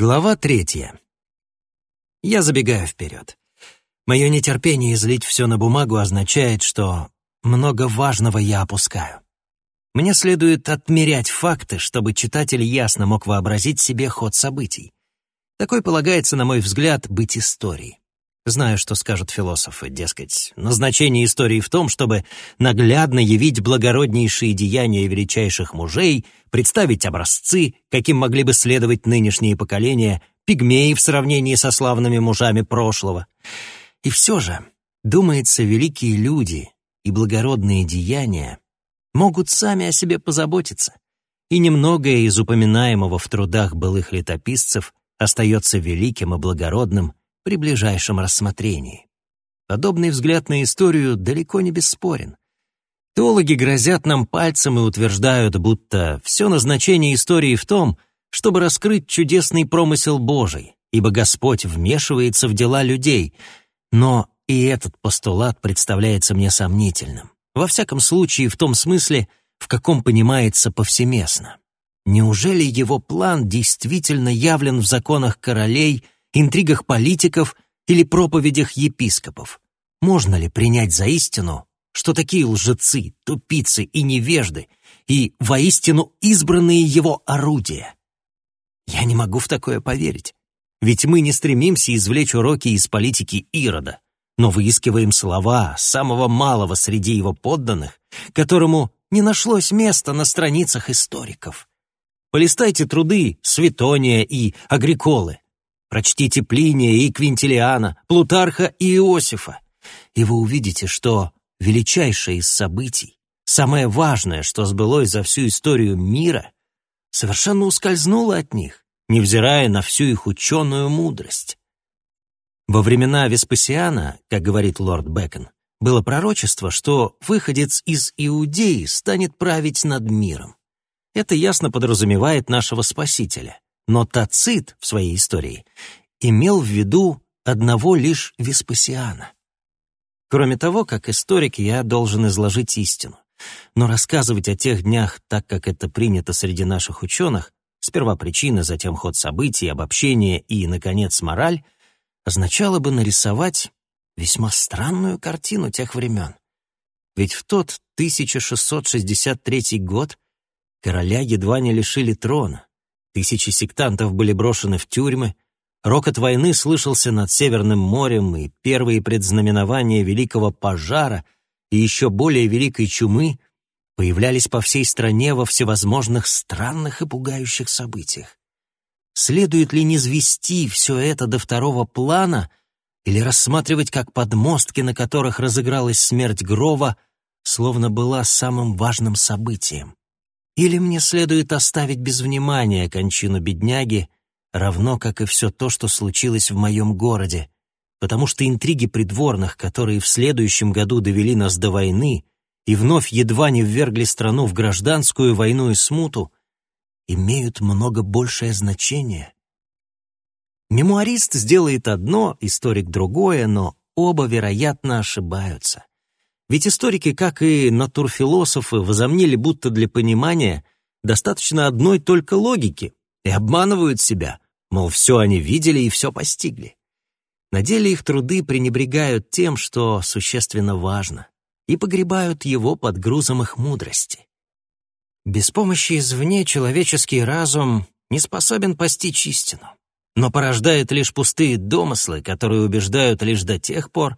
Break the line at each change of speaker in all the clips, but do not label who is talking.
Глава третья. Я забегаю вперед. Мое нетерпение излить все на бумагу означает, что много важного я опускаю. Мне следует отмерять факты, чтобы читатель ясно мог вообразить себе ход событий. Такой полагается, на мой взгляд, быть историей. Знаю, что скажут философы, дескать, назначение истории в том, чтобы наглядно явить благороднейшие деяния величайших мужей, представить образцы, каким могли бы следовать нынешние поколения, пигмеи в сравнении со славными мужами прошлого. И все же, думается, великие люди и благородные деяния могут сами о себе позаботиться, и немногое из упоминаемого в трудах былых летописцев остается великим и благородным при ближайшем рассмотрении. Подобный взгляд на историю далеко не бесспорен. Теологи грозят нам пальцем и утверждают, будто все назначение истории в том, чтобы раскрыть чудесный промысел Божий, ибо Господь вмешивается в дела людей. Но и этот постулат представляется мне сомнительным. Во всяком случае, в том смысле, в каком понимается повсеместно. Неужели его план действительно явлен в законах королей – интригах политиков или проповедях епископов. Можно ли принять за истину, что такие лжецы, тупицы и невежды и воистину избранные его орудия? Я не могу в такое поверить. Ведь мы не стремимся извлечь уроки из политики Ирода, но выискиваем слова самого малого среди его подданных, которому не нашлось места на страницах историков. Полистайте труды Светония и Агриколы, Прочтите Плиния и Квинтилиана, Плутарха и Иосифа, и вы увидите, что величайшее из событий, самое важное, что сбылось за всю историю мира, совершенно ускользнуло от них, невзирая на всю их ученую мудрость. Во времена Веспасиана, как говорит лорд Бэкон, было пророчество, что выходец из Иудеи станет править над миром. Это ясно подразумевает нашего Спасителя. Но Тацит в своей истории имел в виду одного лишь Веспасиана. Кроме того, как историк, я должен изложить истину. Но рассказывать о тех днях так, как это принято среди наших ученых, сперва причины, затем ход событий, обобщение и, наконец, мораль, означало бы нарисовать весьма странную картину тех времен. Ведь в тот 1663 год короля едва не лишили трона, Тысячи сектантов были брошены в тюрьмы, рокот войны слышался над Северным морем, и первые предзнаменования великого пожара и еще более великой чумы появлялись по всей стране во всевозможных странных и пугающих событиях. Следует ли не звести все это до второго плана или рассматривать как подмостки, на которых разыгралась смерть Грова, словно была самым важным событием? Или мне следует оставить без внимания кончину бедняги, равно как и все то, что случилось в моем городе, потому что интриги придворных, которые в следующем году довели нас до войны и вновь едва не ввергли страну в гражданскую войну и смуту, имеют много большее значение. Мемуарист сделает одно, историк другое, но оба, вероятно, ошибаются. Ведь историки, как и натурфилософы, возомнили, будто для понимания достаточно одной только логики и обманывают себя, мол, все они видели и все постигли. На деле их труды пренебрегают тем, что существенно важно, и погребают его под грузом их мудрости. Без помощи извне человеческий разум не способен постичь истину, но порождает лишь пустые домыслы, которые убеждают лишь до тех пор,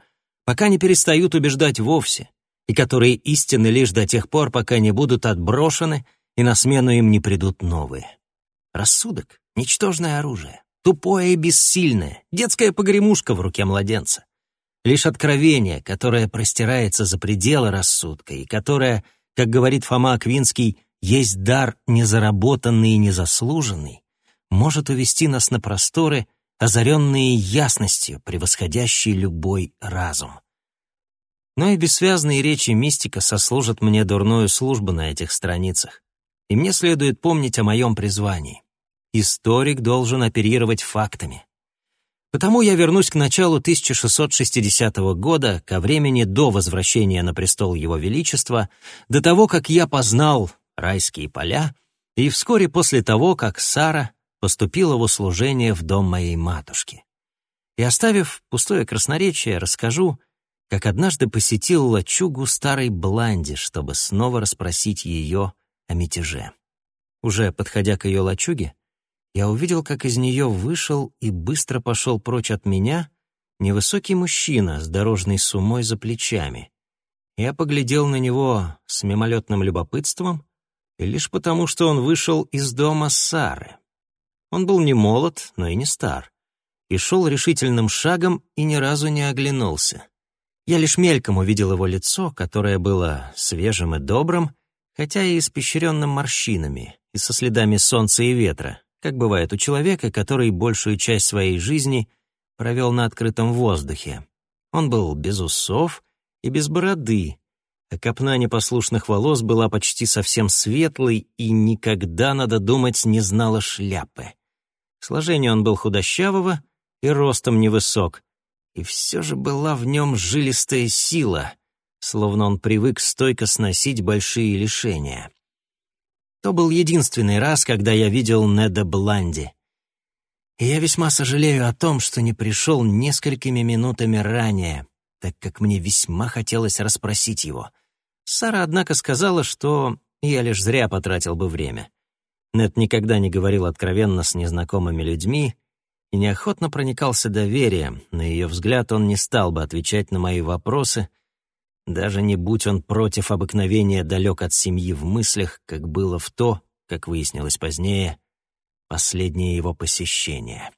пока не перестают убеждать вовсе, и которые истинны лишь до тех пор, пока не будут отброшены и на смену им не придут новые. Рассудок — ничтожное оружие, тупое и бессильное, детская погремушка в руке младенца. Лишь откровение, которое простирается за пределы рассудка и которое, как говорит Фома Аквинский, есть дар незаработанный и незаслуженный, может увести нас на просторы — озаренные ясностью, превосходящей любой разум. Но и бессвязные речи мистика сослужат мне дурную службу на этих страницах. И мне следует помнить о моем призвании. Историк должен оперировать фактами. Потому я вернусь к началу 1660 года, ко времени до возвращения на престол Его Величества, до того, как я познал райские поля, и вскоре после того, как Сара поступила в услужение в дом моей матушки. И оставив пустое красноречие, расскажу, как однажды посетил лачугу старой Бланди, чтобы снова расспросить ее о мятеже. Уже подходя к ее лачуге, я увидел, как из нее вышел и быстро пошел прочь от меня невысокий мужчина с дорожной сумой за плечами. Я поглядел на него с мимолетным любопытством, и лишь потому, что он вышел из дома Сары. Он был не молод, но и не стар, и шел решительным шагом и ни разу не оглянулся. Я лишь мельком увидел его лицо, которое было свежим и добрым, хотя и испещренным морщинами и со следами солнца и ветра, как бывает у человека, который большую часть своей жизни провел на открытом воздухе. Он был без усов и без бороды, а копна непослушных волос была почти совсем светлой и никогда, надо думать, не знала шляпы. Сложение он был худощавого и ростом невысок, и все же была в нем жилистая сила, словно он привык стойко сносить большие лишения. То был единственный раз, когда я видел Неда Бланди. И я весьма сожалею о том, что не пришел несколькими минутами ранее, так как мне весьма хотелось расспросить его. Сара, однако, сказала, что я лишь зря потратил бы время. Нед никогда не говорил откровенно с незнакомыми людьми и неохотно проникался доверием, на ее взгляд он не стал бы отвечать на мои вопросы — даже не будь он против обыкновения далек от семьи в мыслях, как было в то, как выяснилось позднее, последнее его посещение.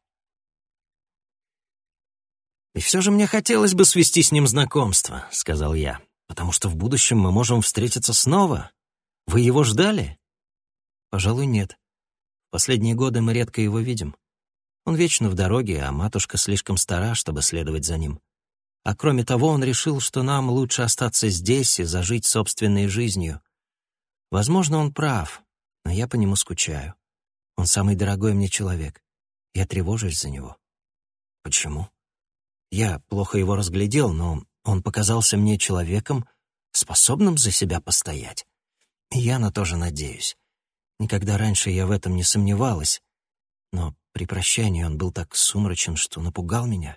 «И все же мне хотелось бы свести с ним знакомство», — сказал я, «потому что в будущем мы можем встретиться снова. Вы его ждали?» «Пожалуй, нет. Последние годы мы редко его видим. Он вечно в дороге, а матушка слишком стара, чтобы следовать за ним. А кроме того, он решил, что нам лучше остаться здесь и зажить собственной жизнью. Возможно, он прав, но я по нему скучаю. Он самый дорогой мне человек. Я тревожусь за него. Почему? Я плохо его разглядел, но он показался мне человеком, способным за себя постоять. И я на то же надеюсь. Никогда раньше я в этом не сомневалась, но при прощании он был так сумрачен, что напугал меня.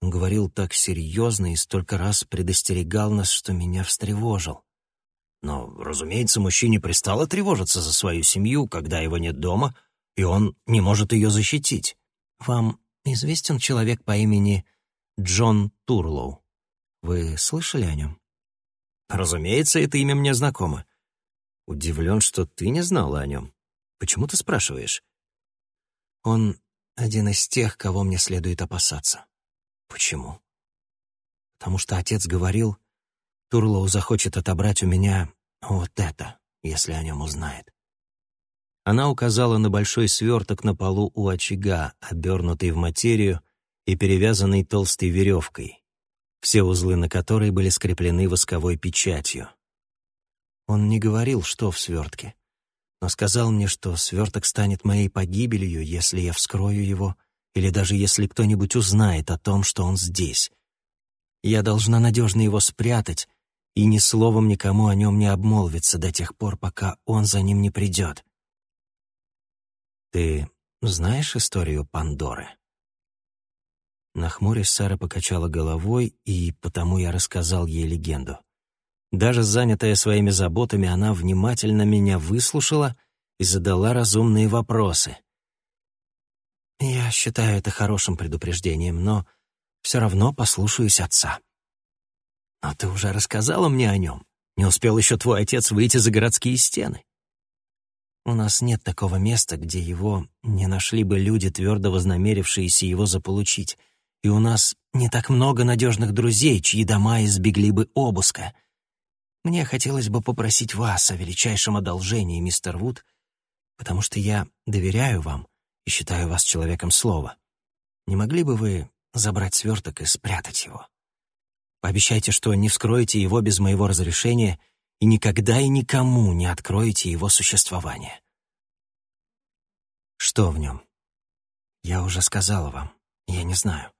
Он говорил так серьезно и столько раз предостерегал нас, что меня встревожил. Но, разумеется, мужчине пристало тревожиться за свою семью, когда его нет дома, и он не может ее защитить. Вам известен человек по имени Джон Турлоу? Вы слышали о нем? Разумеется, это имя мне знакомо. Удивлен, что ты не знала о нем. Почему ты спрашиваешь? Он один из тех, кого мне следует опасаться. Почему? Потому что отец говорил, Турлоу захочет отобрать у меня вот это, если о нем узнает. Она указала на большой сверток на полу у очага, обернутый в материю и перевязанный толстой веревкой, все узлы на которой были скреплены восковой печатью. Он не говорил, что в свертке, но сказал мне, что сверток станет моей погибелью, если я вскрою его или даже если кто-нибудь узнает о том, что он здесь. Я должна надежно его спрятать и ни словом никому о нем не обмолвиться до тех пор, пока он за ним не придет. Ты знаешь историю Пандоры? Нахмурясь, Сара покачала головой, и потому я рассказал ей легенду. Даже занятая своими заботами, она внимательно меня выслушала и задала разумные вопросы. Я считаю это хорошим предупреждением, но все равно послушаюсь отца. Но ты уже рассказала мне о нем. Не успел еще твой отец выйти за городские стены. У нас нет такого места, где его не нашли бы люди, твердо вознамерившиеся его заполучить. И у нас не так много надежных друзей, чьи дома избегли бы обыска. Мне хотелось бы попросить вас о величайшем одолжении, мистер Вуд, потому что я доверяю вам и считаю вас человеком слова. Не могли бы вы забрать сверток и спрятать его? Пообещайте, что не вскроете его без моего разрешения и никогда и никому не откроете его существование. Что в нем? Я уже сказала вам, я не знаю.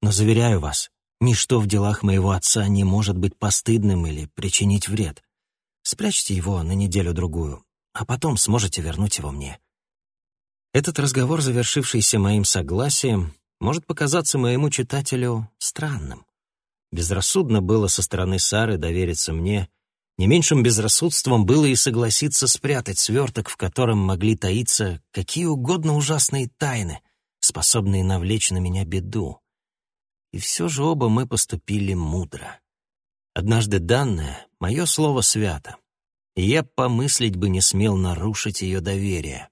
Но заверяю вас, ничто в делах моего отца не может быть постыдным или причинить вред. Спрячьте его на неделю-другую, а потом сможете вернуть его мне. Этот разговор, завершившийся моим согласием, может показаться моему читателю странным. Безрассудно было со стороны Сары довериться мне, не меньшим безрассудством было и согласиться спрятать сверток, в котором могли таиться какие угодно ужасные тайны, способные навлечь на меня беду. И все же оба мы поступили мудро. Однажды данное — мое слово свято, и я помыслить бы не смел нарушить ее доверие.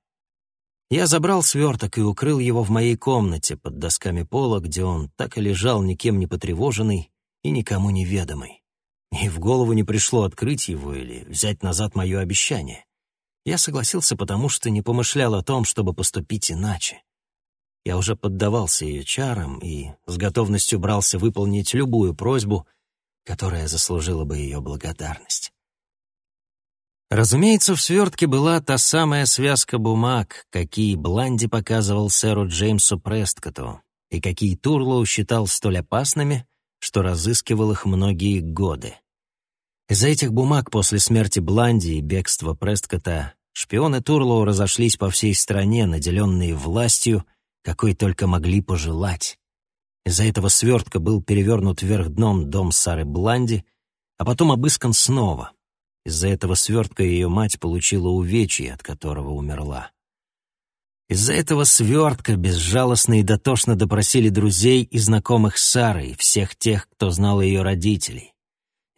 Я забрал сверток и укрыл его в моей комнате под досками пола, где он так и лежал никем не потревоженный и никому не ведомый. И в голову не пришло открыть его или взять назад мое обещание. Я согласился, потому что не помышлял о том, чтобы поступить иначе. Я уже поддавался ее чарам и с готовностью брался выполнить любую просьбу, которая заслужила бы ее благодарность. Разумеется, в свертке была та самая связка бумаг, какие Бланди показывал сэру Джеймсу Престкоту, и какие Турлоу считал столь опасными, что разыскивал их многие годы. Из-за этих бумаг после смерти Бланди и бегства Престкота шпионы Турлоу разошлись по всей стране, наделенные властью, какой только могли пожелать. Из-за этого свертка был перевернут вверх дном дом Сары Бланди, а потом обыскан снова — из-за этого свертка ее мать получила увечье, от которого умерла. Из-за этого свертка безжалостно и дотошно допросили друзей и знакомых Сары и всех тех, кто знал ее родителей.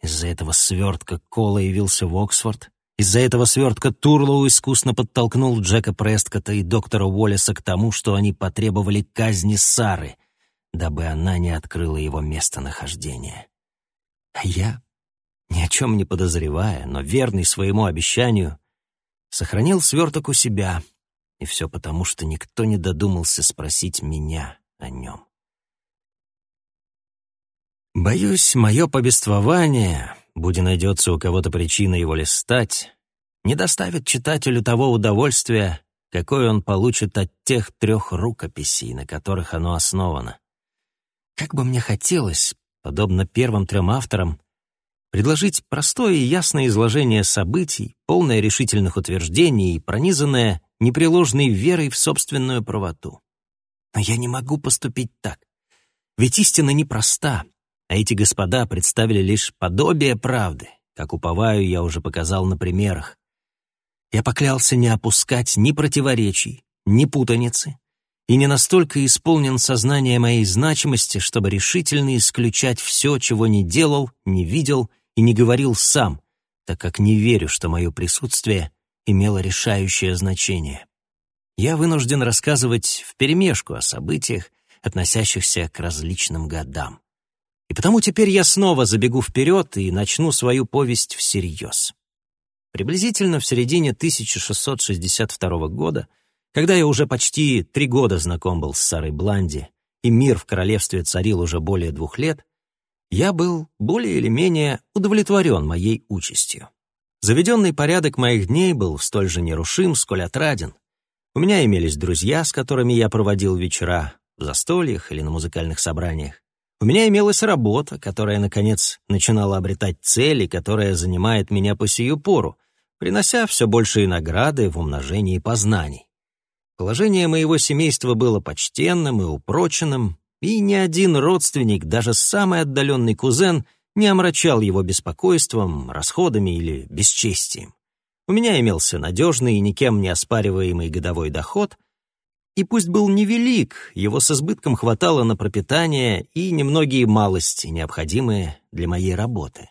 Из-за этого свертка Кола явился в Оксфорд. Из-за этого свертка Турлоу искусно подтолкнул Джека Престкота и доктора Уоллеса к тому, что они потребовали казни Сары, дабы она не открыла его местонахождение. А я ни о чем не подозревая, но верный своему обещанию, сохранил сверток у себя, и все потому, что никто не додумался спросить меня о нем. Боюсь, мое повествование, будь найдется у кого-то причина его листать, не доставит читателю того удовольствия, какое он получит от тех трех рукописей, на которых оно основано. Как бы мне хотелось, подобно первым трем авторам, предложить простое и ясное изложение событий, полное решительных утверждений и пронизанное непреложной верой в собственную правоту. Но я не могу поступить так. Ведь истина непроста, а эти господа представили лишь подобие правды, как уповаю я уже показал на примерах. Я поклялся не опускать ни противоречий, ни путаницы, и не настолько исполнен сознание моей значимости, чтобы решительно исключать все, чего не делал, не видел и не говорил сам, так как не верю, что мое присутствие имело решающее значение. Я вынужден рассказывать вперемешку о событиях, относящихся к различным годам. И потому теперь я снова забегу вперед и начну свою повесть всерьез. Приблизительно в середине 1662 года когда я уже почти три года знаком был с Сарой Бланди, и мир в королевстве царил уже более двух лет, я был более или менее удовлетворен моей участью. Заведенный порядок моих дней был столь же нерушим, сколь отраден. У меня имелись друзья, с которыми я проводил вечера, в застольях или на музыкальных собраниях. У меня имелась работа, которая, наконец, начинала обретать цели, которая занимает меня по сию пору, принося все большие награды в умножении познаний. Положение моего семейства было почтенным и упроченным, и ни один родственник, даже самый отдаленный кузен, не омрачал его беспокойством, расходами или бесчестием. У меня имелся надежный и никем не оспариваемый годовой доход, и пусть был невелик, его с избытком хватало на пропитание и немногие малости, необходимые для моей работы.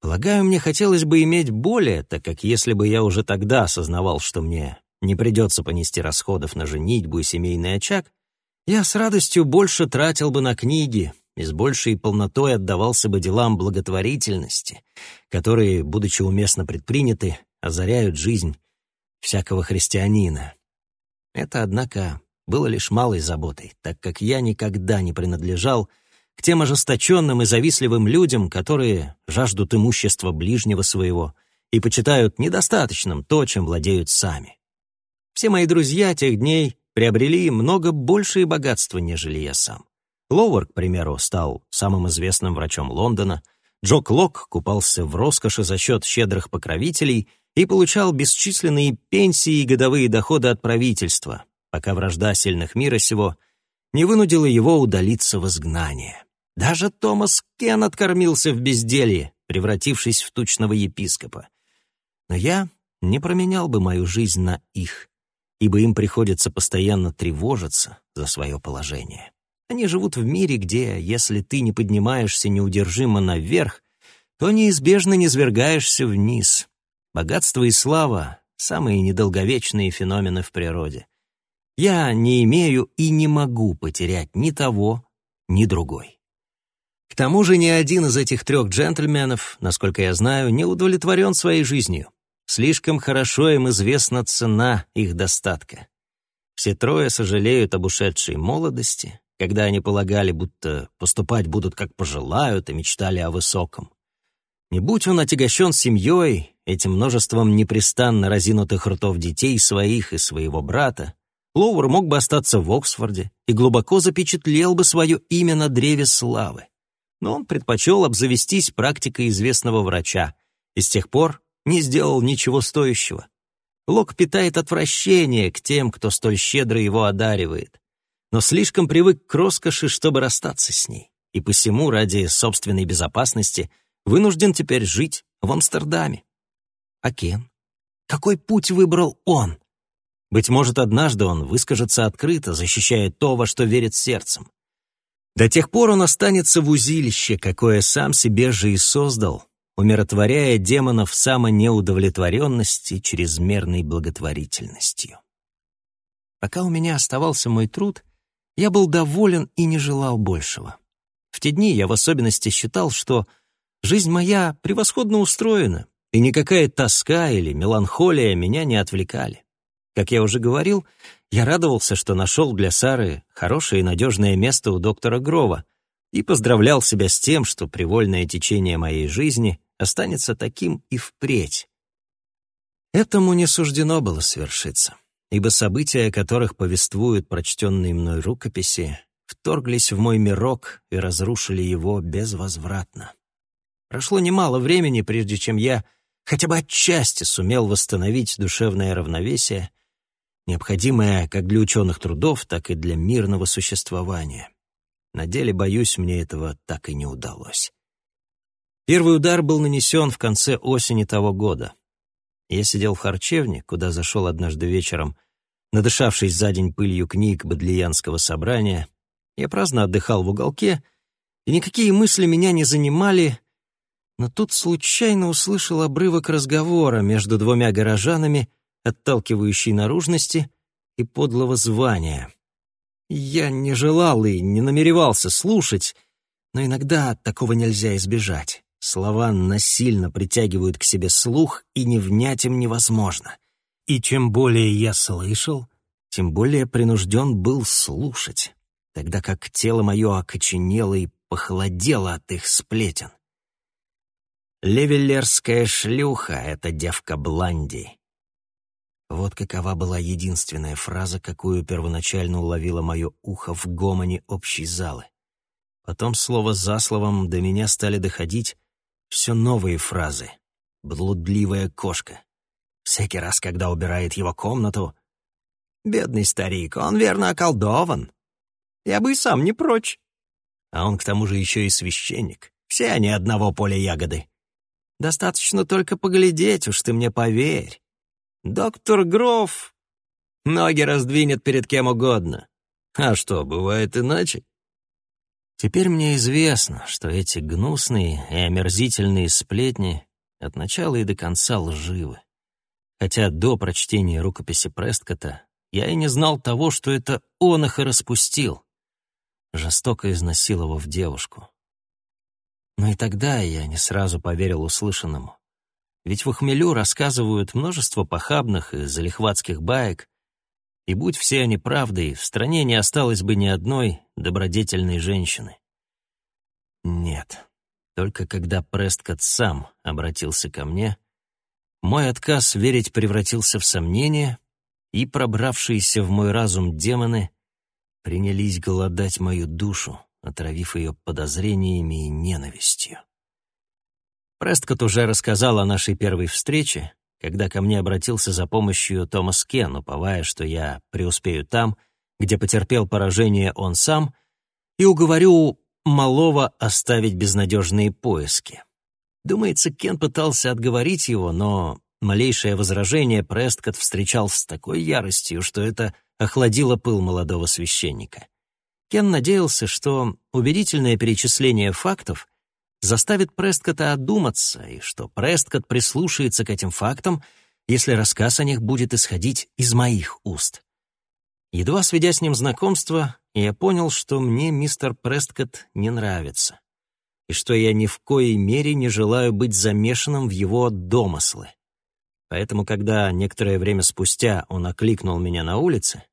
Полагаю, мне хотелось бы иметь более, так как если бы я уже тогда осознавал, что мне не придется понести расходов на женитьбу и семейный очаг, я с радостью больше тратил бы на книги и с большей полнотой отдавался бы делам благотворительности, которые, будучи уместно предприняты, озаряют жизнь всякого христианина. Это, однако, было лишь малой заботой, так как я никогда не принадлежал к тем ожесточенным и завистливым людям, которые жаждут имущества ближнего своего и почитают недостаточным то, чем владеют сами. Все мои друзья тех дней приобрели много большие богатства, нежели я сам. Лоуэр, к примеру, стал самым известным врачом Лондона, Джок Лок купался в роскоши за счет щедрых покровителей и получал бесчисленные пенсии и годовые доходы от правительства, пока вражда сильных мира сего не вынудила его удалиться в изгнание. Даже Томас Кен откормился в безделье, превратившись в тучного епископа. Но я не променял бы мою жизнь на их, ибо им приходится постоянно тревожиться за свое положение. Они живут в мире, где, если ты не поднимаешься неудержимо наверх, то неизбежно низвергаешься вниз. Богатство и слава — самые недолговечные феномены в природе. Я не имею и не могу потерять ни того, ни другой. К тому же ни один из этих трех джентльменов, насколько я знаю, не удовлетворен своей жизнью. Слишком хорошо им известна цена их достатка. Все трое сожалеют об ушедшей молодости, когда они полагали, будто поступать будут как пожелают и мечтали о высоком. Не будь он отягощен семьей, этим множеством непрестанно разинутых ртов детей своих и своего брата, Лоуэр мог бы остаться в Оксфорде и глубоко запечатлел бы свое имя на древе славы. Но он предпочел обзавестись практикой известного врача и с тех пор не сделал ничего стоящего. Лок питает отвращение к тем, кто столь щедро его одаривает, но слишком привык к роскоши, чтобы расстаться с ней, и посему ради собственной безопасности вынужден теперь жить в Амстердаме. А Кен? Какой путь выбрал он? Быть может, однажды он выскажется открыто, защищая то, во что верит сердцем. До тех пор он останется в узилище, какое сам себе же и создал, умиротворяя демонов самонеудовлетворенности чрезмерной благотворительностью. Пока у меня оставался мой труд, я был доволен и не желал большего. В те дни я в особенности считал, что жизнь моя превосходно устроена, и никакая тоска или меланхолия меня не отвлекали. Как я уже говорил, я радовался, что нашел для Сары хорошее и надежное место у доктора Грова и поздравлял себя с тем, что привольное течение моей жизни останется таким и впредь. Этому не суждено было свершиться, ибо события, о которых повествуют прочтенные мной рукописи, вторглись в мой мирок и разрушили его безвозвратно. Прошло немало времени, прежде чем я хотя бы отчасти сумел восстановить душевное равновесие необходимое как для ученых трудов, так и для мирного существования. На деле, боюсь, мне этого так и не удалось. Первый удар был нанесен в конце осени того года. Я сидел в харчевне, куда зашел однажды вечером, надышавшись за день пылью книг Бодлиянского собрания. Я праздно отдыхал в уголке, и никакие мысли меня не занимали, но тут случайно услышал обрывок разговора между двумя горожанами, отталкивающей наружности и подлого звания. Я не желал и не намеревался слушать, но иногда такого нельзя избежать. Слова насильно притягивают к себе слух, и не внять им невозможно. И чем более я слышал, тем более принужден был слушать, тогда как тело мое окоченело и похолодело от их сплетен. Левеллерская шлюха — это девка Бланди. Вот какова была единственная фраза, какую первоначально уловило мое ухо в гомоне общей залы. Потом слово за словом до меня стали доходить все новые фразы. «Блудливая кошка». Всякий раз, когда убирает его комнату. «Бедный старик, он верно околдован. Я бы и сам не прочь». А он к тому же еще и священник. Все они одного поля ягоды. Достаточно только поглядеть, уж ты мне поверь. Доктор Гроф ноги раздвинет перед кем угодно. А что, бывает иначе? Теперь мне известно, что эти гнусные и омерзительные сплетни от начала и до конца лживы. Хотя до прочтения рукописи Престкота я и не знал того, что это он их и распустил, жестоко изнасиловав девушку. Но и тогда я не сразу поверил услышанному. Ведь в хмелю рассказывают множество похабных и залихватских баек, и будь все они правдой, в стране не осталось бы ни одной добродетельной женщины. Нет, только когда Престкот сам обратился ко мне, мой отказ верить превратился в сомнение, и пробравшиеся в мой разум демоны принялись голодать мою душу, отравив ее подозрениями и ненавистью. Престкот уже рассказал о нашей первой встрече, когда ко мне обратился за помощью Томас Кен, уповая, что я преуспею там, где потерпел поражение он сам, и уговорю малого оставить безнадежные поиски. Думается, Кен пытался отговорить его, но малейшее возражение Престкот встречал с такой яростью, что это охладило пыл молодого священника. Кен надеялся, что убедительное перечисление фактов заставит Престкота одуматься, и что Престкот прислушается к этим фактам, если рассказ о них будет исходить из моих уст. Едва сведя с ним знакомство, я понял, что мне мистер Престкот не нравится, и что я ни в коей мере не желаю быть замешанным в его домыслы. Поэтому, когда некоторое время спустя он окликнул меня на улице,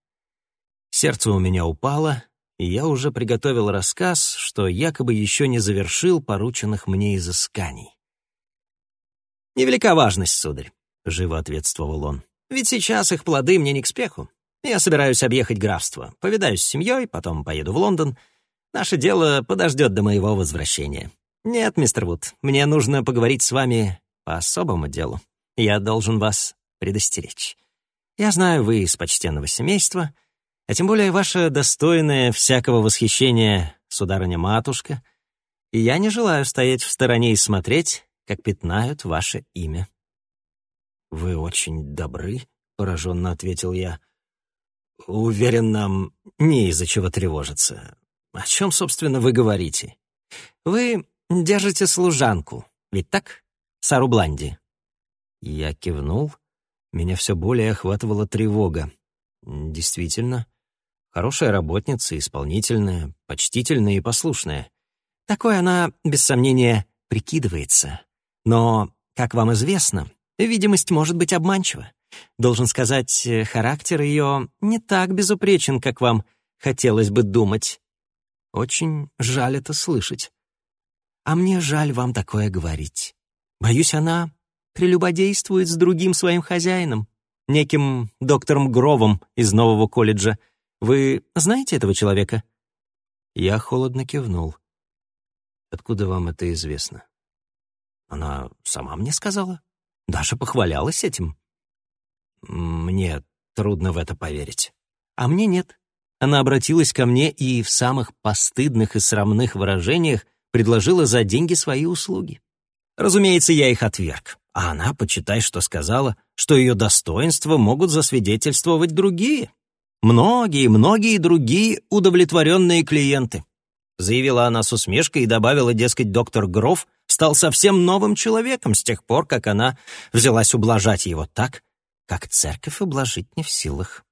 сердце у меня упало, и я уже приготовил рассказ, что якобы еще не завершил порученных мне изысканий. «Невелика важность, сударь», — живо ответствовал он. «Ведь сейчас их плоды мне не к спеху. Я собираюсь объехать графство, повидаюсь с семьей, потом поеду в Лондон. Наше дело подождет до моего возвращения. Нет, мистер Вуд, мне нужно поговорить с вами по особому делу. Я должен вас предостеречь. Я знаю, вы из почтенного семейства — а тем более ваша достойная всякого восхищения сударыня-матушка, и я не желаю стоять в стороне и смотреть, как пятнают ваше имя». «Вы очень добры», — пораженно ответил я. «Уверен, нам не из-за чего тревожиться. О чем, собственно, вы говорите? Вы держите служанку, ведь так? Сару Бланди?» Я кивнул. Меня все более охватывала тревога. Действительно, Хорошая работница, исполнительная, почтительная и послушная. Такой она, без сомнения, прикидывается. Но, как вам известно, видимость может быть обманчива. Должен сказать, характер ее не так безупречен, как вам хотелось бы думать. Очень жаль это слышать. А мне жаль вам такое говорить. Боюсь, она прелюбодействует с другим своим хозяином, неким доктором Гровом из нового колледжа, вы знаете этого человека?» Я холодно кивнул. «Откуда вам это известно?» Она сама мне сказала. Даже похвалялась этим. Мне трудно в это поверить. А мне нет. Она обратилась ко мне и в самых постыдных и срамных выражениях предложила за деньги свои услуги. Разумеется, я их отверг. А она, почитай, что сказала, что ее достоинства могут засвидетельствовать другие. Многие, многие другие удовлетворенные клиенты. Заявила она с усмешкой и добавила, дескать, доктор Гроф стал совсем новым человеком с тех пор, как она взялась ублажать его так, как церковь ублажить не в силах.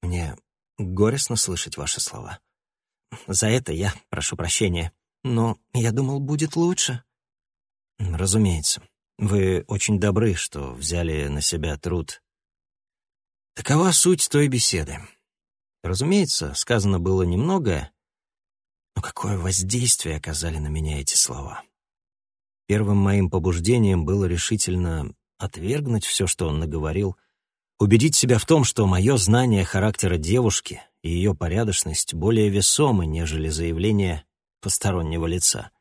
Мне горестно слышать ваши слова. За это я прошу прощения. Но я думал, будет лучше. Разумеется. Вы очень добры, что взяли на себя труд Такова суть той беседы. Разумеется, сказано было немного, но какое воздействие оказали на меня эти слова. Первым моим побуждением было решительно отвергнуть все, что он наговорил, убедить себя в том, что мое знание характера девушки и ее порядочность более весомы, нежели заявление постороннего лица.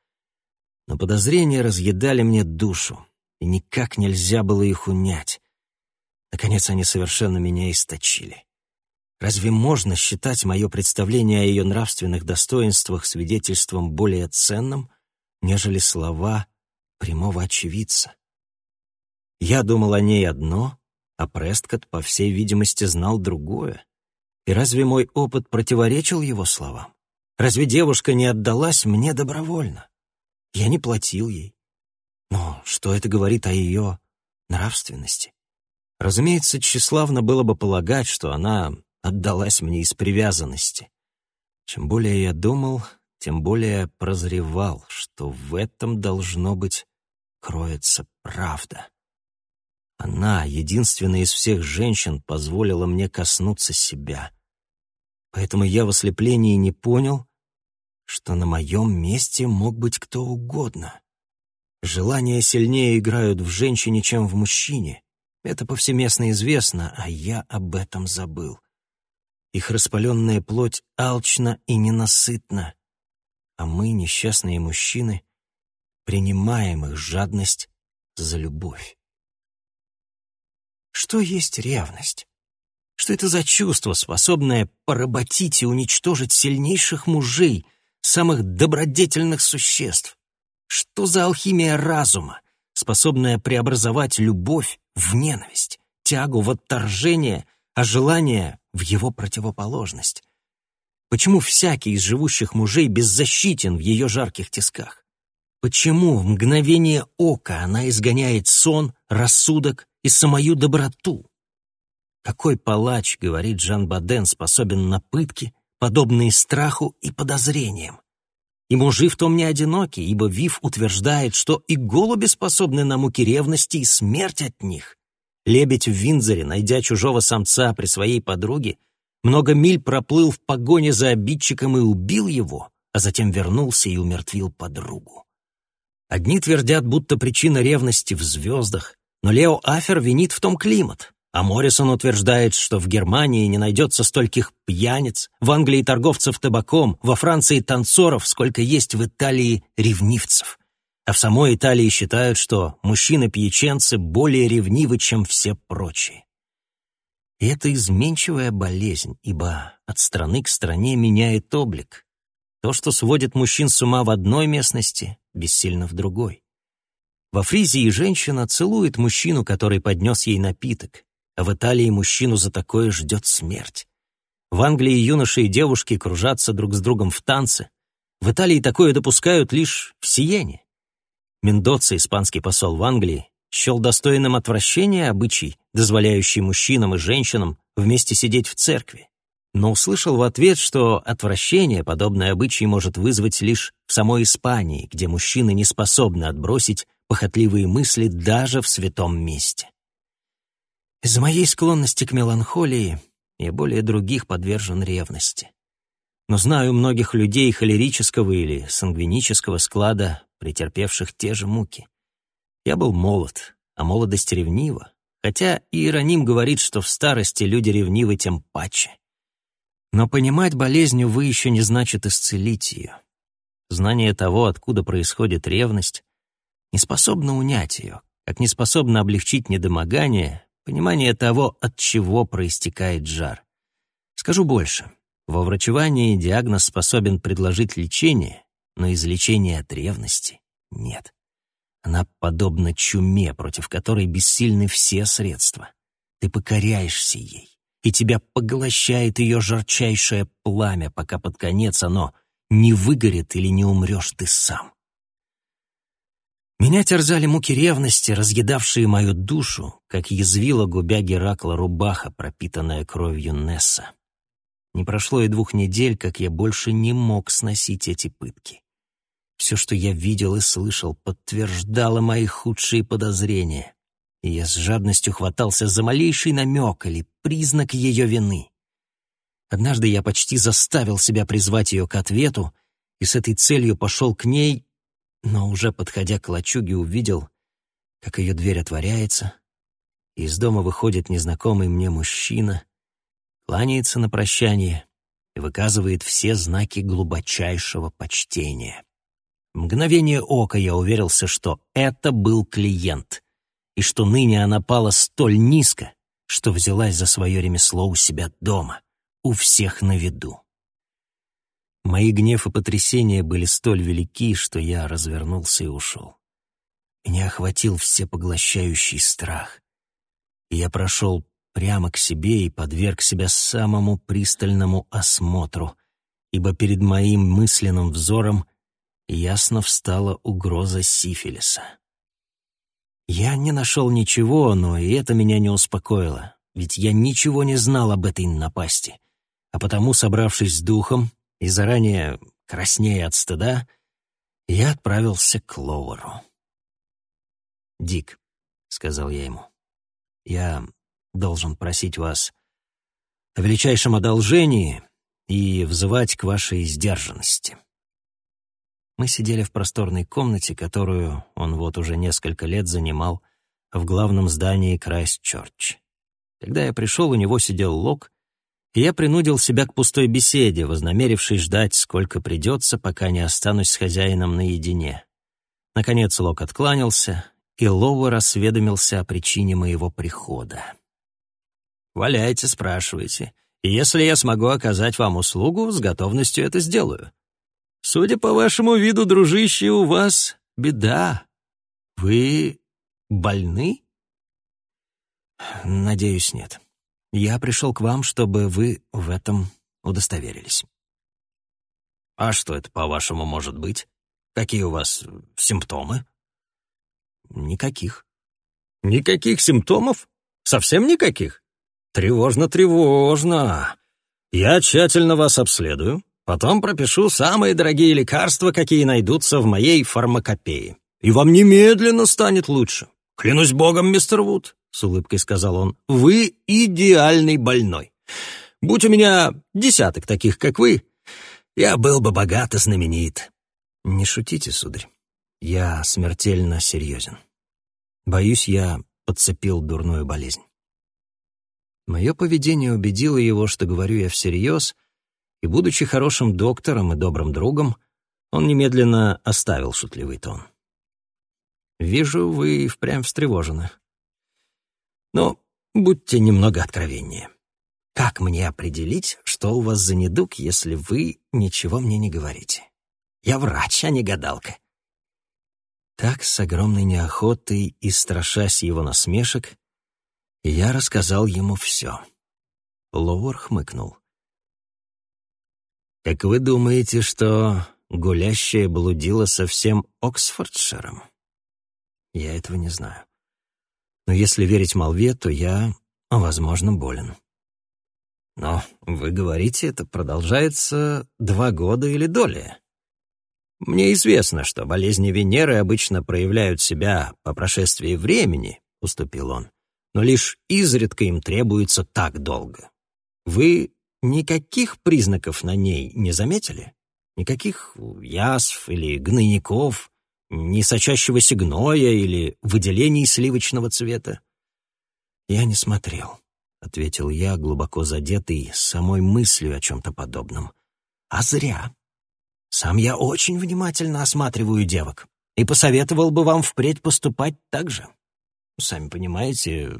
Но подозрения разъедали мне душу, и никак нельзя было их унять. Наконец, они совершенно меня источили. Разве можно считать мое представление о ее нравственных достоинствах свидетельством более ценным, нежели слова прямого очевидца? Я думал о ней одно, а Престкот, по всей видимости, знал другое. И разве мой опыт противоречил его словам? Разве девушка не отдалась мне добровольно? Я не платил ей. Но что это говорит о ее нравственности? Разумеется, тщеславно было бы полагать, что она отдалась мне из привязанности. Чем более я думал, тем более прозревал, что в этом, должно быть, кроется правда. Она, единственная из всех женщин, позволила мне коснуться себя. Поэтому я в ослеплении не понял, что на моем месте мог быть кто угодно. Желания сильнее играют в женщине, чем в мужчине. Это повсеместно известно, а я об этом забыл. Их распаленная плоть алчна и ненасытна, а мы, несчастные мужчины, принимаем их жадность за любовь. Что есть ревность? Что это за чувство, способное поработить и уничтожить сильнейших мужей, самых добродетельных существ? Что за алхимия разума, способная преобразовать любовь в ненависть, тягу в отторжение, а желание в его противоположность? Почему всякий из живущих мужей беззащитен в ее жарких тисках? Почему в мгновение ока она изгоняет сон, рассудок и самую доброту? Какой палач, говорит Жан Баден, способен на пытки, подобные страху и подозрениям? И мужи в том не одиноки, ибо Вив утверждает, что и голуби способны на муки ревности и смерть от них. Лебедь в Винзоре, найдя чужого самца при своей подруге, много миль проплыл в погоне за обидчиком и убил его, а затем вернулся и умертвил подругу. Одни твердят, будто причина ревности в звездах, но Лео Афер винит в том климат, а Моррисон утверждает, что в Германии не найдется стольких пьяниц, в Англии торговцев табаком, во Франции танцоров, сколько есть в Италии ревнивцев. А в самой Италии считают, что мужчины-пьяченцы более ревнивы, чем все прочие. И это изменчивая болезнь, ибо от страны к стране меняет облик. То, что сводит мужчин с ума в одной местности, бессильно в другой. Во Фризии женщина целует мужчину, который поднес ей напиток, а в Италии мужчину за такое ждет смерть. В Англии юноши и девушки кружатся друг с другом в танце. В Италии такое допускают лишь в Сиене. Мендоца, испанский посол в Англии, счел достойным отвращения обычай, дозволяющий мужчинам и женщинам вместе сидеть в церкви, но услышал в ответ, что отвращение подобное обычай может вызвать лишь в самой Испании, где мужчины не способны отбросить похотливые мысли даже в святом месте. Из-за моей склонности к меланхолии я более других подвержен ревности. Но знаю многих людей холерического или сангвинического склада, претерпевших те же муки. Я был молод, а молодость ревнива, хотя Иероним говорит, что в старости люди ревнивы тем паче. Но понимать болезнь, увы, еще не значит исцелить ее. Знание того, откуда происходит ревность, не способно унять ее, как не способно облегчить недомогание, понимание того, от чего проистекает жар. Скажу больше. Во врачевании диагноз способен предложить лечение, но излечения от ревности нет. Она подобна чуме, против которой бессильны все средства. Ты покоряешься ей, и тебя поглощает ее жарчайшее пламя, пока под конец оно не выгорит или не умрешь ты сам. Меня терзали муки ревности, разъедавшие мою душу, как язвила губя Геракла рубаха, пропитанная кровью Несса. Не прошло и двух недель, как я больше не мог сносить эти пытки. Все, что я видел и слышал, подтверждало мои худшие подозрения. И я с жадностью хватался за малейший намек или признак ее вины. Однажды я почти заставил себя призвать ее к ответу, и с этой целью пошел к ней, но уже подходя к лачуге увидел, как ее дверь отворяется, и из дома выходит незнакомый мне мужчина, кланяется на прощание и выказывает все знаки глубочайшего почтения мгновение ока я уверился, что это был клиент, и что ныне она пала столь низко, что взялась за свое ремесло у себя дома, у всех на виду. Мои гнев и потрясения были столь велики, что я развернулся и ушел. Меня охватил всепоглощающий страх, я прошел прямо к себе и подверг себя самому пристальному осмотру, ибо перед моим мысленным взором — ясно встала угроза сифилиса. Я не нашел ничего, но и это меня не успокоило, ведь я ничего не знал об этой напасти. А потому, собравшись с духом и заранее краснея от стыда, я отправился к Лоуэру. «Дик», — сказал я ему, — «я должен просить вас о величайшем одолжении и взывать к вашей сдержанности». Мы сидели в просторной комнате, которую он вот уже несколько лет занимал в главном здании Крайстчерч. Когда я пришел, у него сидел Лок, и я принудил себя к пустой беседе, вознамерившись ждать, сколько придется, пока не останусь с хозяином наедине. Наконец Лок откланялся, и Лоуэр осведомился о причине моего прихода. Валяйте, спрашивайте. Если я смогу оказать вам услугу, с готовностью это сделаю. Судя по вашему виду, дружище, у вас беда. Вы больны? Надеюсь, нет. Я пришел к вам, чтобы вы в этом удостоверились. А что это, по-вашему, может быть? Какие у вас симптомы? Никаких. Никаких симптомов? Совсем никаких? Тревожно-тревожно. Я тщательно вас обследую, потом пропишу самые дорогие лекарства, какие найдутся в моей фармакопее. И вам немедленно станет лучше. Клянусь богом, мистер Вуд, — с улыбкой сказал он, — вы идеальный больной. Будь у меня десяток таких, как вы, я был бы богат и знаменит. Не шутите, сударь. Я смертельно серьезен. Боюсь, я подцепил дурную болезнь. Мое поведение убедило его, что говорю я всерьез, и, будучи хорошим доктором и добрым другом, он немедленно оставил шутливый тон. «Вижу, вы впрямь встревожены. Но будьте немного откровеннее. Как мне определить, что у вас за недуг, если вы ничего мне не говорите? Я врач, а не гадалка». Так, с огромной неохотой и страшась его насмешек, я рассказал ему все. Лоуэр хмыкнул. «Так вы думаете, что гулящая блудила со всем Оксфордширом?» Я этого не знаю. Но если верить молве, то я, возможно, болен. Но вы говорите, это продолжается два года или доли. Мне известно, что болезни Венеры обычно проявляют себя по прошествии времени, — уступил он но лишь изредка им требуется так долго. Вы никаких признаков на ней не заметили? Никаких язв или гнойников, ни сочащегося гноя или выделений сливочного цвета? Я не смотрел, — ответил я, глубоко задетый самой мыслью о чем-то подобном. А зря. Сам я очень внимательно осматриваю девок и посоветовал бы вам впредь поступать так же. Сами понимаете,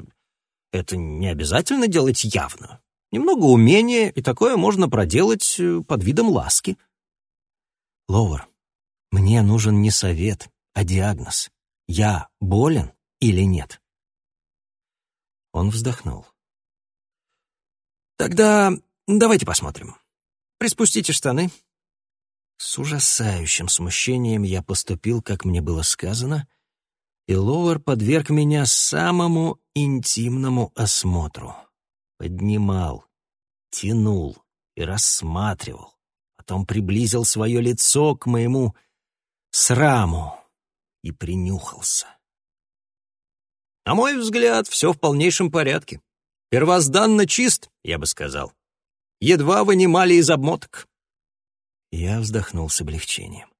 это не обязательно делать явно. Немного умения, и такое можно проделать э, под видом ласки. Лоуэр, мне нужен не совет, а диагноз. Я болен или нет? Он вздохнул. Тогда давайте посмотрим. Приспустите штаны. С ужасающим смущением я поступил, как мне было сказано, и Лоуэр подверг меня самому интимному осмотру. Поднимал, тянул и рассматривал. Потом приблизил свое лицо к моему сраму и принюхался. На мой взгляд, все в полнейшем порядке. Первозданно чист, я бы сказал. Едва вынимали из обмоток. Я вздохнул с облегчением.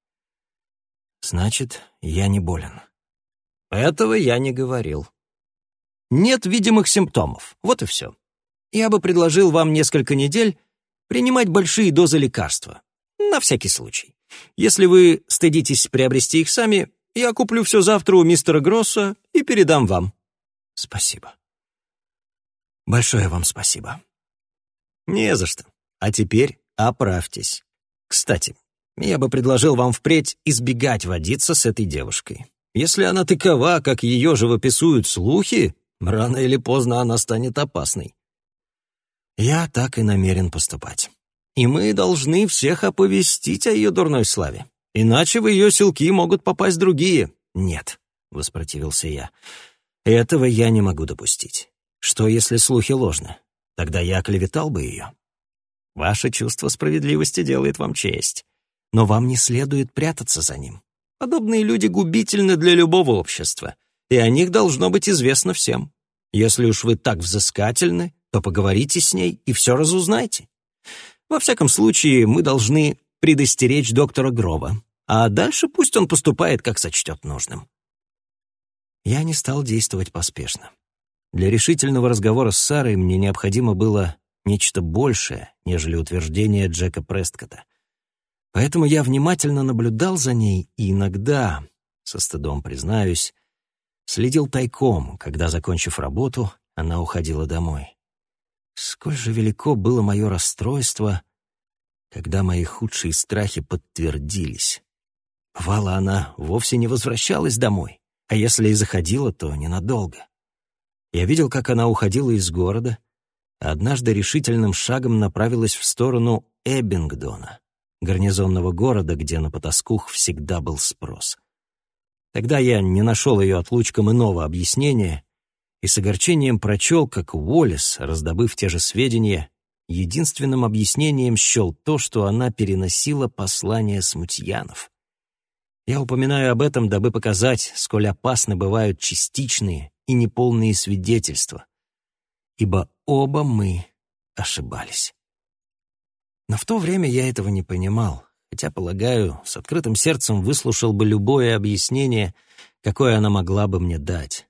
Значит, я не болен. Этого я не говорил. Нет видимых симптомов, вот и все. Я бы предложил вам несколько недель принимать большие дозы лекарства. На всякий случай. Если вы стыдитесь приобрести их сами, я куплю все завтра у мистера Гросса и передам вам. Спасибо. Большое вам спасибо. Не за что. А теперь оправьтесь. Кстати, я бы предложил вам впредь избегать водиться с этой девушкой. Если она такова, как ее живописуют слухи, рано или поздно она станет опасной. Я так и намерен поступать. И мы должны всех оповестить о ее дурной славе. Иначе в ее селки могут попасть другие. Нет, — воспротивился я. Этого я не могу допустить. Что, если слухи ложны? Тогда я оклеветал бы ее. Ваше чувство справедливости делает вам честь. Но вам не следует прятаться за ним. Подобные люди губительны для любого общества, и о них должно быть известно всем. Если уж вы так взыскательны, то поговорите с ней и все разузнайте. Во всяком случае, мы должны предостеречь доктора Грова, а дальше пусть он поступает, как сочтет нужным. Я не стал действовать поспешно. Для решительного разговора с Сарой мне необходимо было нечто большее, нежели утверждение Джека Престкота — Поэтому я внимательно наблюдал за ней и иногда, со стыдом признаюсь, следил тайком, когда, закончив работу, она уходила домой. Сколь же велико было мое расстройство, когда мои худшие страхи подтвердились. Бывало, она вовсе не возвращалась домой, а если и заходила, то ненадолго. Я видел, как она уходила из города, а однажды решительным шагом направилась в сторону Эббингдона, гарнизонного города, где на потаскух всегда был спрос. Тогда я не нашел ее отлучкам иного объяснения и с огорчением прочел, как Уоллес, раздобыв те же сведения, единственным объяснением счел то, что она переносила послание смутьянов. Я упоминаю об этом, дабы показать, сколь опасны бывают частичные и неполные свидетельства, ибо оба мы ошибались. Но в то время я этого не понимал, хотя, полагаю, с открытым сердцем выслушал бы любое объяснение, какое она могла бы мне дать.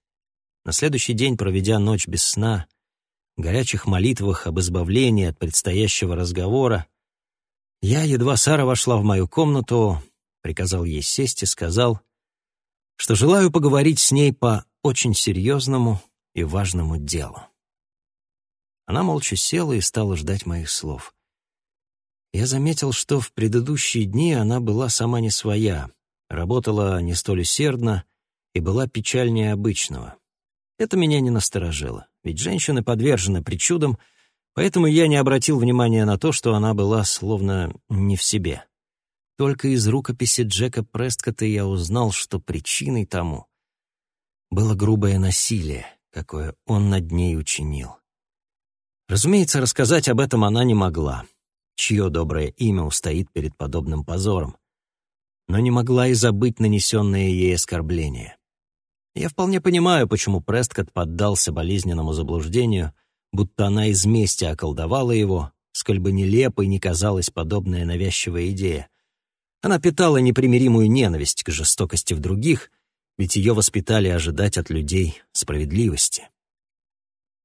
На следующий день, проведя ночь без сна, в горячих молитвах об избавлении от предстоящего разговора, я, едва Сара вошла в мою комнату, приказал ей сесть и сказал, что желаю поговорить с ней по очень серьезному и важному делу. Она молча села и стала ждать моих слов. Я заметил, что в предыдущие дни она была сама не своя, работала не столь усердно и была печальнее обычного. Это меня не насторожило, ведь женщины подвержены причудам, поэтому я не обратил внимания на то, что она была словно не в себе. Только из рукописи Джека Престкота я узнал, что причиной тому было грубое насилие, какое он над ней учинил. Разумеется, рассказать об этом она не могла, чье доброе имя устоит перед подобным позором, но не могла и забыть нанесенное ей оскорбление. Я вполне понимаю, почему Престкот поддался болезненному заблуждению, будто она из мести околдовала его, сколь бы нелепой не казалась подобная навязчивая идея. Она питала непримиримую ненависть к жестокости в других, ведь ее воспитали ожидать от людей справедливости.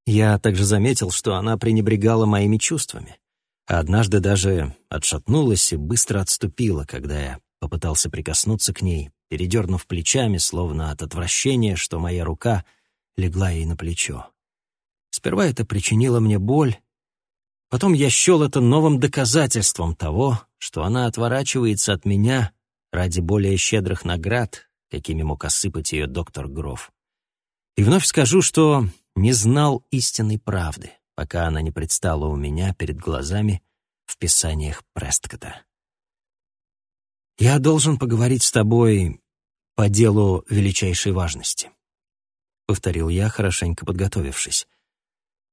Я также заметил, что она пренебрегала моими чувствами, а однажды даже отшатнулась и быстро отступила, когда я попытался прикоснуться к ней, передернув плечами, словно от отвращения, что моя рука легла ей на плечо. Сперва это причинило мне боль, потом я счел это новым доказательством того, что она отворачивается от меня ради более щедрых наград, какими мог осыпать ее доктор Гроф. И вновь скажу, что не знал истинной правды, пока она не предстала у меня перед глазами в писаниях Престкота. «Я должен поговорить с тобой по делу величайшей важности», — повторил я, хорошенько подготовившись.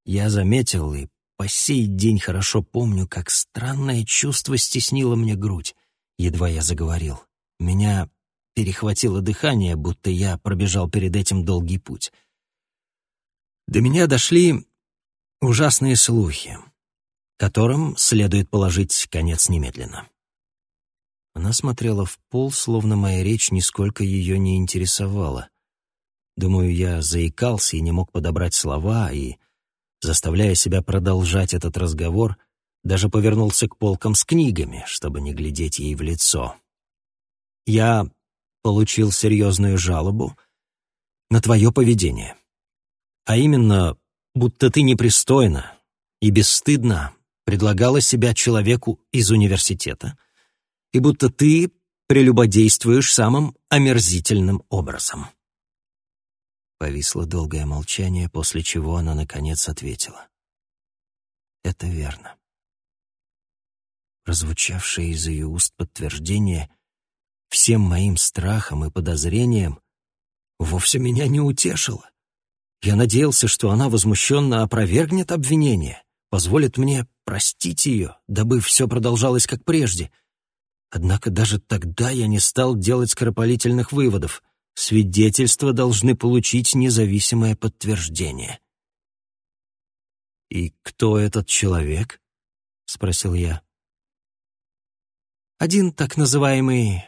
Я заметил и по сей день хорошо помню, как странное чувство стеснило мне грудь, едва я заговорил. Меня перехватило дыхание, будто я пробежал перед этим долгий путь. До меня дошли ужасные слухи, которым следует положить конец немедленно. Она смотрела в пол, словно моя речь нисколько ее не интересовала. Думаю, я заикался и не мог подобрать слова, и, заставляя себя продолжать этот разговор, даже повернулся к полкам с книгами, чтобы не глядеть ей в лицо. Я получил серьезную жалобу на твое поведение. А именно, будто ты непристойно и бесстыдно предлагала себя человеку из университета, и будто ты прелюбодействуешь самым омерзительным образом. Повисло долгое молчание, после чего она, наконец, ответила. «Это верно». Прозвучавшее из ее уст подтверждение всем моим страхам и подозрениям вовсе меня не утешило. Я надеялся, что она возмущенно опровергнет обвинение, позволит мне простить ее, дабы все продолжалось как прежде. Однако даже тогда я не стал делать скоропалительных выводов. Свидетельства должны получить независимое подтверждение. «И кто этот человек?» — спросил я. «Один так называемый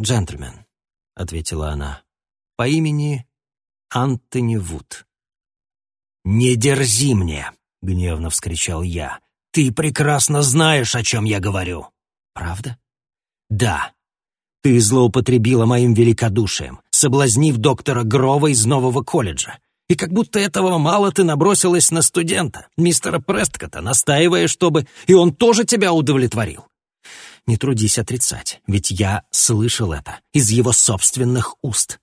джентльмен», — ответила она, — «по имени Антони Вуд». «Не дерзи мне!» — гневно вскричал я. «Ты прекрасно знаешь, о чем я говорю». «Правда?» «Да. Ты злоупотребила моим великодушием, соблазнив доктора Грова из нового колледжа. И как будто этого мало ты набросилась на студента, мистера Престкота, настаивая, чтобы и он тоже тебя удовлетворил. Не трудись отрицать, ведь я слышал это из его собственных уст.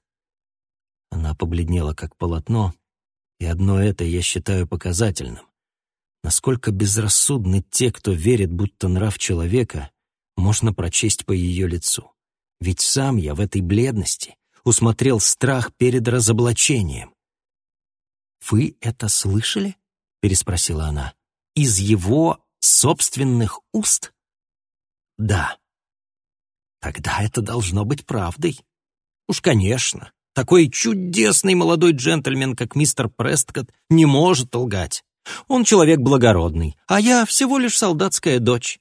Она побледнела, как полотно, и одно это я считаю показательным. Насколько безрассудны те, кто верит, будто нрав человека можно прочесть по ее лицу. Ведь сам я в этой бледности усмотрел страх перед разоблачением. «Вы это слышали?» — переспросила она. «Из его собственных уст?» «Да». «Тогда это должно быть правдой». «Уж, конечно. Такой чудесный молодой джентльмен, как мистер Престкот, не может лгать. Он человек благородный, а я всего лишь солдатская дочь».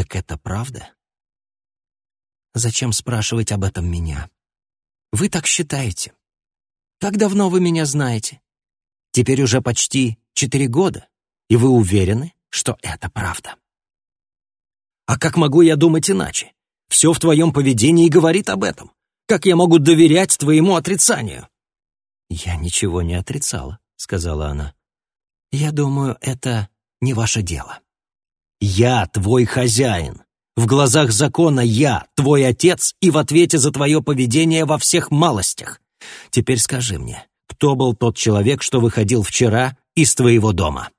«Так это правда?» «Зачем спрашивать об этом меня? Вы так считаете. Как давно вы меня знаете? Теперь уже почти четыре года, и вы уверены, что это правда. А как могу я думать иначе? Все в твоем поведении говорит об этом. Как я могу доверять твоему отрицанию? Я ничего не отрицала, сказала она. Я думаю, это не ваше дело. Я твой хозяин. В глазах закона я, твой отец, и в ответе за твое поведение во всех малостях. Теперь скажи мне, кто был тот человек, что выходил вчера из твоего дома?»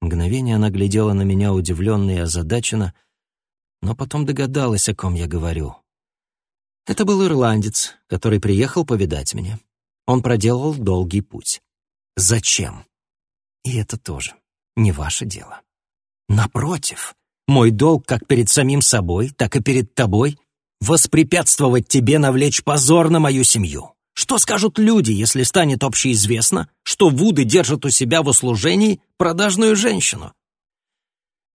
Мгновение она глядела на меня удивленно и озадаченно, но потом догадалась, о ком я говорю. Это был ирландец, который приехал повидать меня. Он проделал долгий путь. Зачем? И это тоже не ваше дело. Напротив, мой долг как перед самим собой, так и перед тобой — воспрепятствовать тебе навлечь позор на мою семью. Что скажут люди, если станет общеизвестно, что Вуды держат у себя в услужении продажную женщину?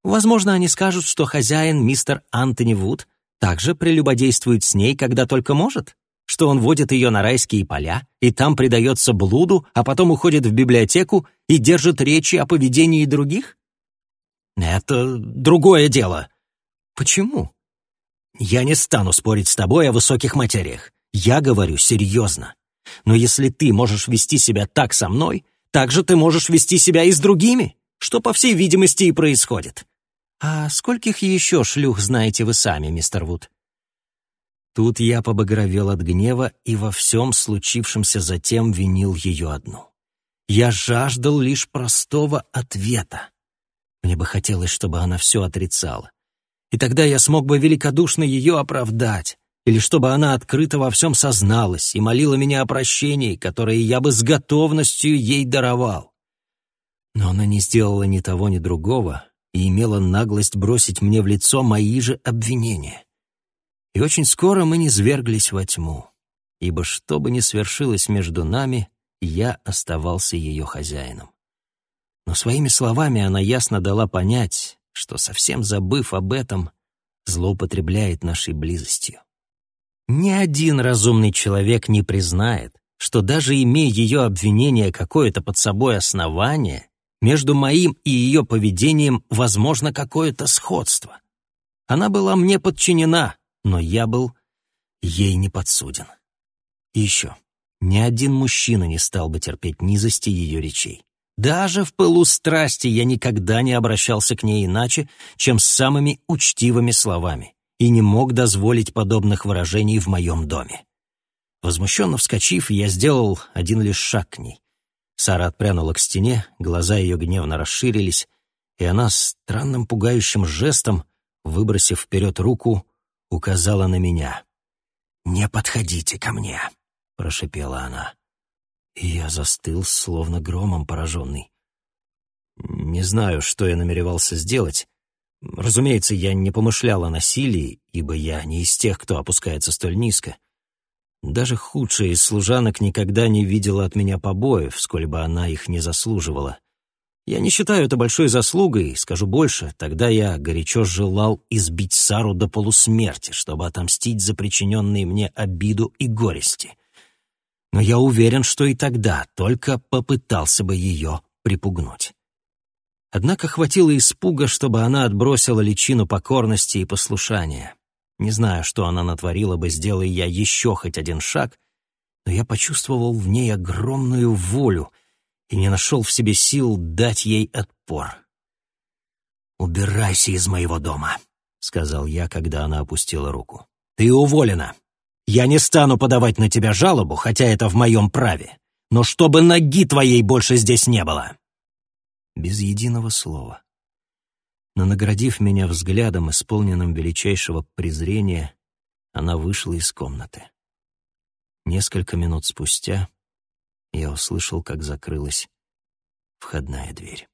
Возможно, они скажут, что хозяин, мистер Антони Вуд, также прелюбодействует с ней, когда только может, что он водит ее на райские поля и там предается блуду, а потом уходит в библиотеку и держит речи о поведении других? Это другое дело. Почему? Я не стану спорить с тобой о высоких материях. Я говорю серьезно. Но если ты можешь вести себя так со мной, так же ты можешь вести себя и с другими, что, по всей видимости, и происходит. А скольких еще шлюх знаете вы сами, мистер Вуд? Тут я побагровел от гнева и во всем случившемся затем винил ее одну. Я жаждал лишь простого ответа. Мне бы хотелось, чтобы она все отрицала. И тогда я смог бы великодушно ее оправдать или чтобы она открыто во всем созналась и молила меня о прощении, которое я бы с готовностью ей даровал. Но она не сделала ни того, ни другого и имела наглость бросить мне в лицо мои же обвинения. И очень скоро мы низверглись во тьму, ибо что бы ни свершилось между нами, я оставался ее хозяином. Но своими словами она ясно дала понять, что, совсем забыв об этом, злоупотребляет нашей близостью. Ни один разумный человек не признает, что даже имея ее обвинение какое-то под собой основание, между моим и ее поведением возможно какое-то сходство. Она была мне подчинена, но я был ей не подсуден. И еще, ни один мужчина не стал бы терпеть низости ее речей. Даже в пылу страсти я никогда не обращался к ней иначе, чем с самыми учтивыми словами и не мог дозволить подобных выражений в моем доме. Возмущенно вскочив, я сделал один лишь шаг к ней. Сара отпрянула к стене, глаза ее гневно расширились, и она странным пугающим жестом, выбросив вперед руку, указала на меня. «Не подходите ко мне», — прошипела она. И я застыл, словно громом пораженный. Не знаю, что я намеревался сделать, Разумеется, я не помышлял о насилии, ибо я не из тех, кто опускается столь низко. Даже худшая из служанок никогда не видела от меня побоев, сколь бы она их не заслуживала. Я не считаю это большой заслугой, скажу больше, тогда я горячо желал избить Сару до полусмерти, чтобы отомстить за причиненные мне обиду и горести. Но я уверен, что и тогда только попытался бы ее припугнуть. Однако хватило испуга, чтобы она отбросила личину покорности и послушания. Не знаю, что она натворила бы, сделая я еще хоть один шаг, но я почувствовал в ней огромную волю и не нашел в себе сил дать ей отпор. «Убирайся из моего дома», — сказал я, когда она опустила руку. «Ты уволена. Я не стану подавать на тебя жалобу, хотя это в моем праве, но чтобы ноги твоей больше здесь не было». Без единого слова. Но наградив меня взглядом, исполненным величайшего презрения, она вышла из комнаты. Несколько минут спустя я услышал, как закрылась входная дверь.